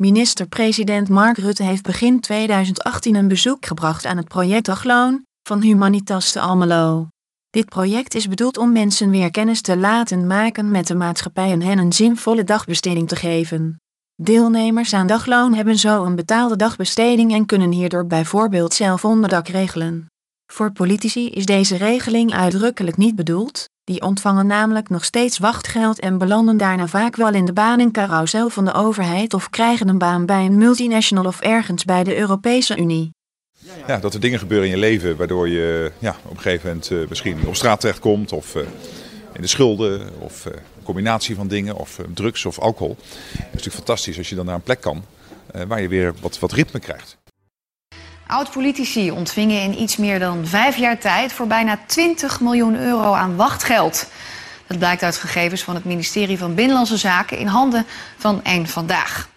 Minister-president Mark Rutte heeft begin 2018 een bezoek gebracht aan het project Dagloon van Humanitas te Almelo. Dit project is bedoeld om mensen weer kennis te laten maken met de maatschappij en hen een zinvolle dagbesteding te geven. Deelnemers aan dagloon hebben zo een betaalde dagbesteding en kunnen hierdoor bijvoorbeeld zelf onderdak regelen. Voor politici is deze regeling uitdrukkelijk niet bedoeld, die ontvangen namelijk nog steeds wachtgeld en belanden daarna vaak wel in de banencarousel van de overheid of krijgen een baan bij een multinational of ergens bij de Europese Unie. Ja, dat er dingen gebeuren in je leven waardoor je ja, op een gegeven moment uh, misschien op straat terechtkomt of uh, in de schulden of uh, een combinatie van dingen of drugs of alcohol. Het is natuurlijk fantastisch als je dan naar een plek kan waar je weer wat, wat ritme krijgt. Oud-politici ontvingen in iets meer dan vijf jaar tijd voor bijna 20 miljoen euro aan wachtgeld. Dat blijkt uit gegevens van het ministerie van Binnenlandse Zaken in handen van één vandaag.